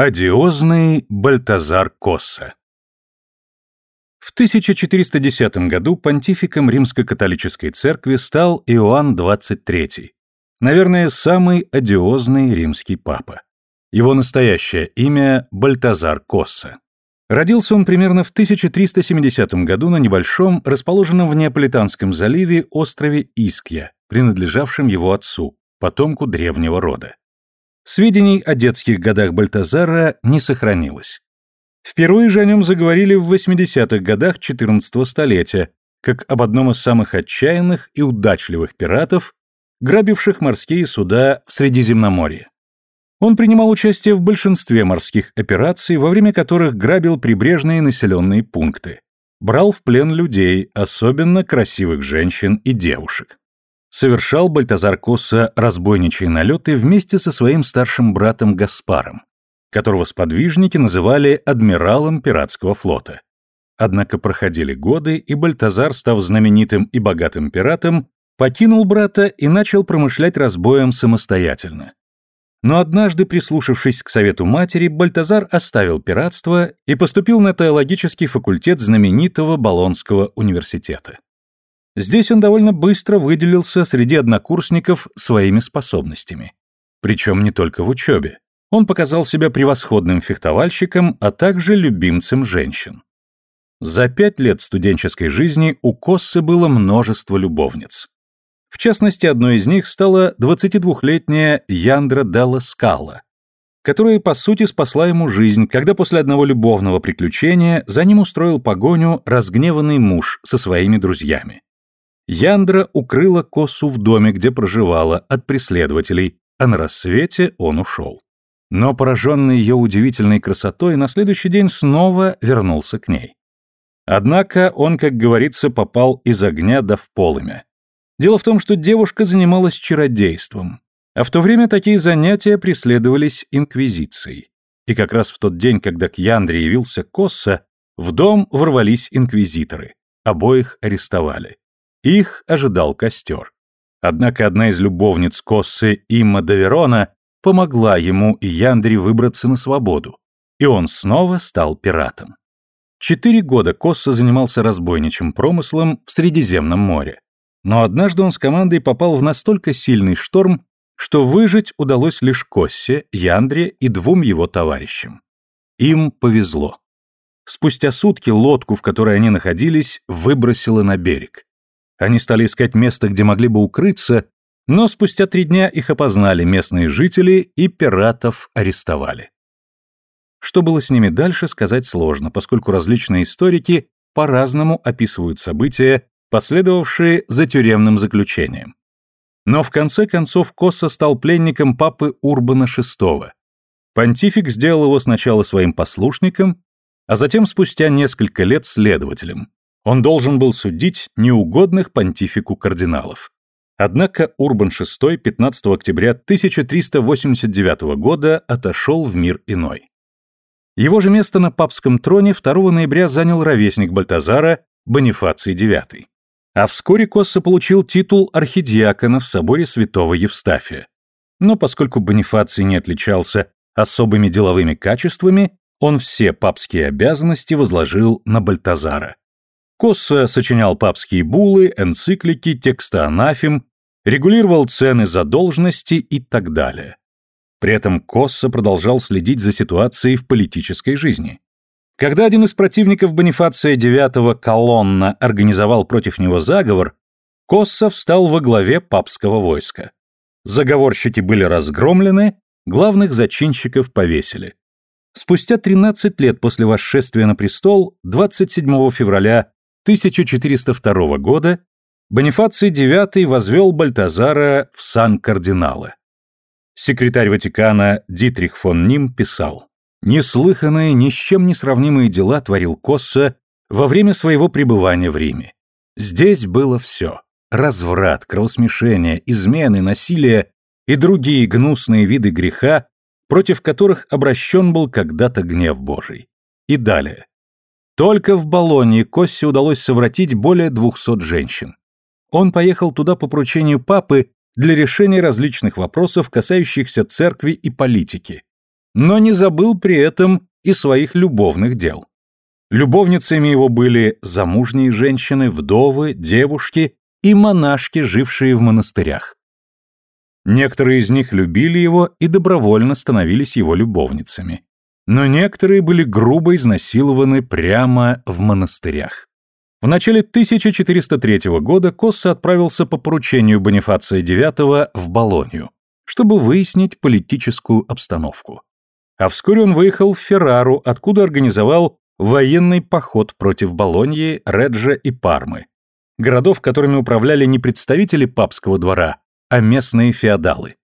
Одиозный Бальтазар Косса В 1410 году понтификом Римско-католической церкви стал Иоанн XXIII, наверное, самый одиозный римский папа. Его настоящее имя – Бальтазар Косса. Родился он примерно в 1370 году на небольшом, расположенном в Неаполитанском заливе острове Искья, принадлежавшем его отцу, потомку древнего рода. Сведений о детских годах Бальтазара не сохранилось. Впервые же о нем заговорили в 80-х годах XIV столетия, как об одном из самых отчаянных и удачливых пиратов, грабивших морские суда в Средиземноморье. Он принимал участие в большинстве морских операций, во время которых грабил прибрежные населенные пункты, брал в плен людей, особенно красивых женщин и девушек совершал Бальтазар Косса разбойничьи налеты вместе со своим старшим братом Гаспаром, которого сподвижники называли адмиралом пиратского флота. Однако проходили годы, и Бальтазар, став знаменитым и богатым пиратом, покинул брата и начал промышлять разбоем самостоятельно. Но однажды, прислушавшись к совету матери, Бальтазар оставил пиратство и поступил на теологический факультет знаменитого Болонского университета. Здесь он довольно быстро выделился среди однокурсников своими способностями. Причем не только в учебе. Он показал себя превосходным фехтовальщиком, а также любимцем женщин. За пять лет студенческой жизни у Коссы было множество любовниц. В частности, одной из них стала 22-летняя Яндра Делла Скала, которая, по сути, спасла ему жизнь, когда после одного любовного приключения за ним устроил погоню разгневанный муж со своими друзьями. Яндра укрыла Косу в доме, где проживала, от преследователей, а на рассвете он ушел. Но пораженный ее удивительной красотой, на следующий день снова вернулся к ней. Однако он, как говорится, попал из огня до в полымя. Дело в том, что девушка занималась чародейством, а в то время такие занятия преследовались инквизицией. И как раз в тот день, когда к Яндре явился Косса, в дом ворвались инквизиторы. Обоих арестовали. Их ожидал костер. Однако одна из любовниц Коссы, Имма Даверона, помогла ему и Яндре выбраться на свободу, и он снова стал пиратом. Четыре года Косса занимался разбойничьим промыслом в Средиземном море. Но однажды он с командой попал в настолько сильный шторм, что выжить удалось лишь Коссе, Яндре и двум его товарищам. Им повезло. Спустя сутки лодку, в которой они находились, выбросило на берег. Они стали искать место, где могли бы укрыться, но спустя три дня их опознали местные жители и пиратов арестовали. Что было с ними дальше, сказать сложно, поскольку различные историки по-разному описывают события, последовавшие за тюремным заключением. Но в конце концов Косса стал пленником папы Урбана VI. Понтифик сделал его сначала своим послушником, а затем спустя несколько лет следователем, он должен был судить неугодных понтифику кардиналов. Однако Урбан VI 15 октября 1389 года отошел в мир иной. Его же место на папском троне 2 ноября занял ровесник Бальтазара Бонифаций IX. А вскоре Косса получил титул архидиакона в соборе святого Евстафия. Но поскольку Бонифаций не отличался особыми деловыми качествами, он все папские обязанности возложил на Бальтазара. Косса сочинял папские буллы, энциклики, тексты анафем, регулировал цены за должности и так далее. При этом Косса продолжал следить за ситуацией в политической жизни. Когда один из противников Бонифация IX колонна организовал против него заговор, Косса встал во главе папского войска. Заговорщики были разгромлены, главных зачинщиков повесили. Спустя 13 лет после восшествия на престол, 27 февраля 1402 года Бонифаций IX возвел Бальтазара в сан кардинала. Секретарь Ватикана Дитрих фон Ним писал, «Неслыханные, ни с чем не сравнимые дела творил Косса во время своего пребывания в Риме. Здесь было все – разврат, кровосмешение, измены, насилие и другие гнусные виды греха, против которых обращен был когда-то гнев Божий. И далее. Только в Болонии Коссе удалось совратить более 200 женщин. Он поехал туда по поручению папы для решения различных вопросов, касающихся церкви и политики. но не забыл при этом и своих любовных дел. Любовницами его были замужние женщины, вдовы, девушки и монашки, жившие в монастырях. Некоторые из них любили его и добровольно становились его любовницами. Но некоторые были грубо изнасилованы прямо в монастырях. В начале 1403 года Косса отправился по поручению Бонифация IX в Болонью, чтобы выяснить политическую обстановку. А вскоре он выехал в Феррару, откуда организовал военный поход против Болоньи, Реджа и Пармы, городов, которыми управляли не представители папского двора, а местные феодалы.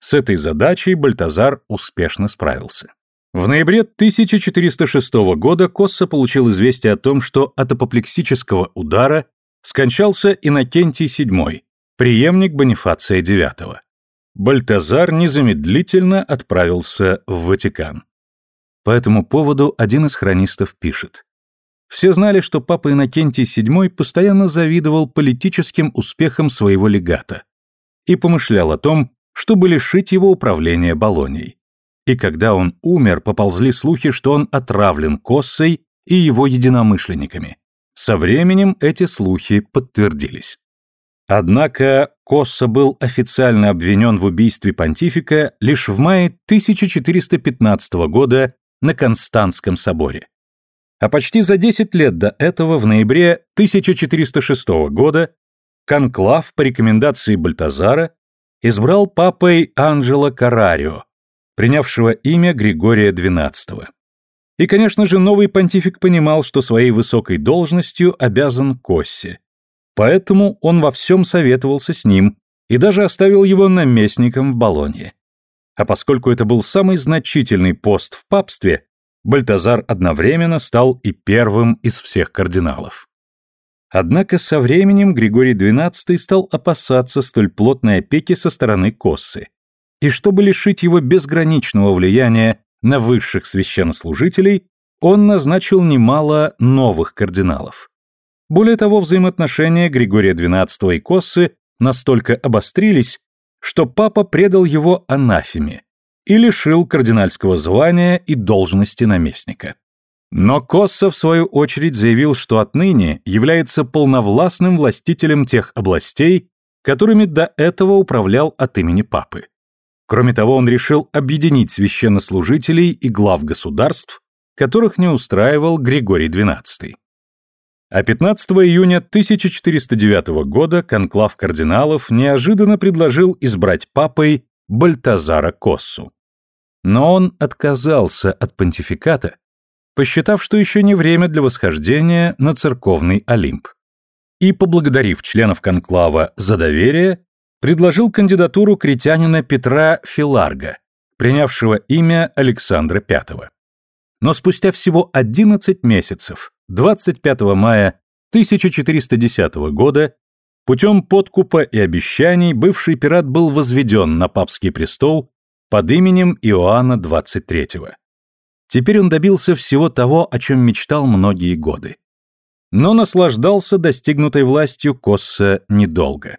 С этой задачей Бальтазар успешно справился. В ноябре 1406 года Косса получил известие о том, что от апоплексического удара скончался Иннокентий VII, преемник Бонифация IX. Бальтазар незамедлительно отправился в Ватикан. По этому поводу один из хронистов пишет. Все знали, что папа Иннокентий VII постоянно завидовал политическим успехам своего легата и помышлял о том, чтобы лишить его управления Болонией. И когда он умер, поползли слухи, что он отравлен Коссой и его единомышленниками. Со временем эти слухи подтвердились. Однако Косса был официально обвинен в убийстве понтифика лишь в мае 1415 года на Константском соборе. А почти за 10 лет до этого, в ноябре 1406 года, конклав по рекомендации Бальтазара избрал папой Анджело Карарио, принявшего имя Григория XII. И, конечно же, новый понтифик понимал, что своей высокой должностью обязан Коссе. Поэтому он во всем советовался с ним и даже оставил его наместником в Болонье. А поскольку это был самый значительный пост в папстве, Бальтазар одновременно стал и первым из всех кардиналов. Однако со временем Григорий XII стал опасаться столь плотной опеки со стороны Коссы. И чтобы лишить его безграничного влияния на высших священнослужителей, он назначил немало новых кардиналов. Более того, взаимоотношения Григория XII и Коссы настолько обострились, что папа предал его анафеме и лишил кардинальского звания и должности наместника. Но Косса, в свою очередь, заявил, что отныне является полновластным властителем тех областей, которыми до этого управлял от имени папы. Кроме того, он решил объединить священнослужителей и глав государств, которых не устраивал Григорий XII. А 15 июня 1409 года конклав кардиналов неожиданно предложил избрать папой Бальтазара Коссу. Но он отказался от понтификата, посчитав, что еще не время для восхождения на церковный Олимп. И, поблагодарив членов конклава за доверие, предложил кандидатуру критянина Петра Филарга, принявшего имя Александра V. Но спустя всего 11 месяцев 25 мая 1410 года путем подкупа и обещаний бывший пират был возведен на папский престол под именем Иоанна XXIII. Теперь он добился всего того, о чем мечтал многие годы. Но наслаждался достигнутой властью Косса недолго.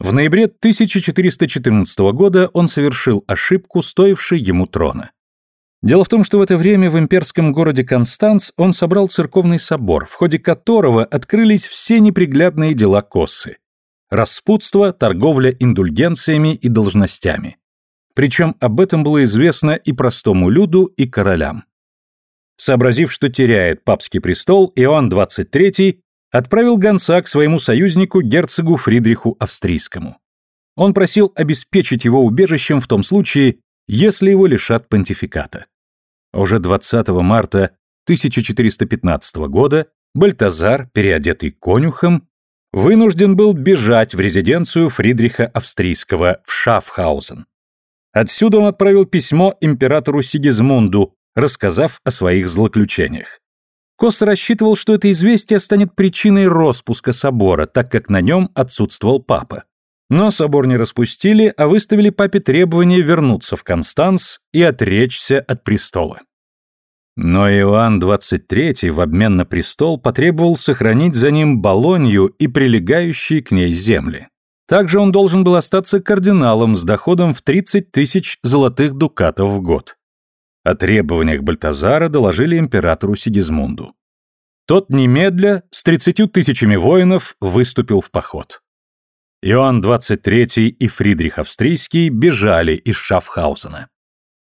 В ноябре 1414 года он совершил ошибку, стоившую ему трона. Дело в том, что в это время в имперском городе Констанц он собрал церковный собор, в ходе которого открылись все неприглядные дела Коссы. Распутство, торговля индульгенциями и должностями. Причем об этом было известно и простому люду, и королям. Сообразив, что теряет папский престол, Иоанн XXIII отправил гонца к своему союзнику герцогу Фридриху Австрийскому. Он просил обеспечить его убежищем в том случае, если его лишат понтификата. Уже 20 марта 1415 года Бальтазар, переодетый конюхом, вынужден был бежать в резиденцию Фридриха Австрийского в Шафхаузен. Отсюда он отправил письмо императору Сигизмунду, рассказав о своих злоключениях. Кос рассчитывал, что это известие станет причиной распуска собора, так как на нем отсутствовал папа. Но собор не распустили, а выставили папе требование вернуться в Констанс и отречься от престола. Но Иоанн XXIII в обмен на престол потребовал сохранить за ним Болонью и прилегающие к ней земли. Также он должен был остаться кардиналом с доходом в 30 тысяч золотых дукатов в год. О требованиях Бальтазара доложили императору Сигизмунду. Тот немедля с тридцатью тысячами воинов выступил в поход. Иоанн XXIII и Фридрих Австрийский бежали из Шафхаузена.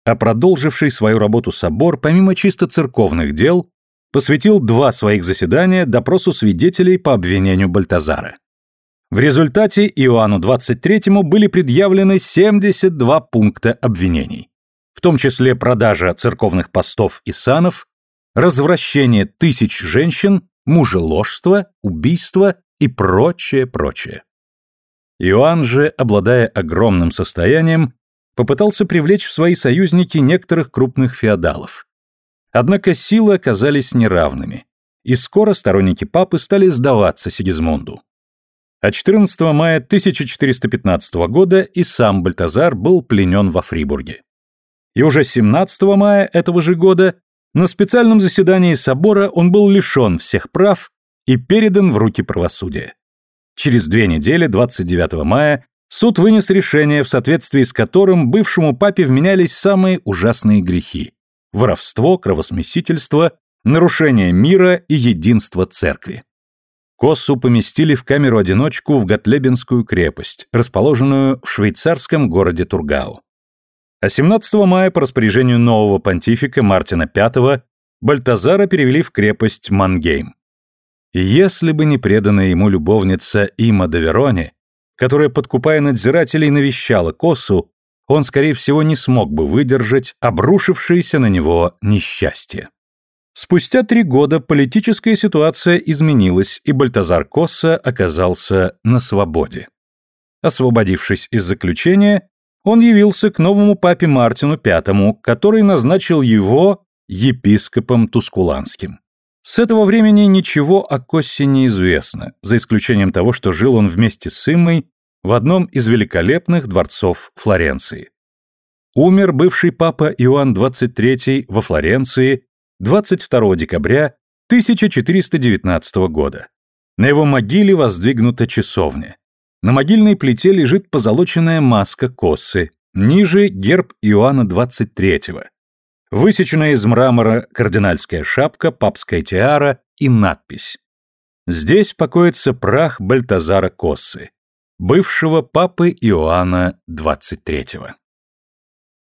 А продолживший свою работу собор, помимо чисто церковных дел, посвятил два своих заседания допросу свидетелей по обвинению Бальтазара. В результате Иоанну XXIII были предъявлены 72 пункта обвинений, в том числе продажа церковных постов и санов, развращение тысяч женщин, мужеложство, убийство и прочее, прочее. Иоанн же, обладая огромным состоянием, попытался привлечь в свои союзники некоторых крупных феодалов. Однако силы оказались неравными, и скоро сторонники папы стали сдаваться Сигизмунду. А 14 мая 1415 года и сам Бальтазар был пленен во Фрибурге. И уже 17 мая этого же года на специальном заседании собора он был лишен всех прав и передан в руки правосудия. Через две недели, 29 мая, суд вынес решение, в соответствии с которым бывшему папе вменялись самые ужасные грехи – воровство, кровосмесительство, нарушение мира и единства церкви. Коссу поместили в камеру-одиночку в Готлебенскую крепость, расположенную в швейцарском городе Тургау. А 17 мая по распоряжению нового понтифика Мартина V Бальтазара перевели в крепость Мангейм. Если бы не преданная ему любовница Има де Вероне, которая, подкупая надзирателей, навещала Косу, он, скорее всего, не смог бы выдержать обрушившееся на него несчастье. Спустя три года политическая ситуация изменилась, и Бальтазар Косса оказался на свободе. Освободившись из заключения, он явился к новому папе Мартину V, который назначил его епископом Тускуланским. С этого времени ничего о Коссе не известно, за исключением того, что жил он вместе с Иммой в одном из великолепных дворцов Флоренции. Умер бывший папа Иоанн XXIII во Флоренции 22 декабря 1419 года. На его могиле воздвигнута часовня. На могильной плите лежит позолоченная маска Коссы, ниже герб Иоанна XXIII, Высеченная из мрамора кардинальская шапка, папская тиара и надпись. Здесь покоится прах Бальтазара Коссы, бывшего папы Иоанна XXIII.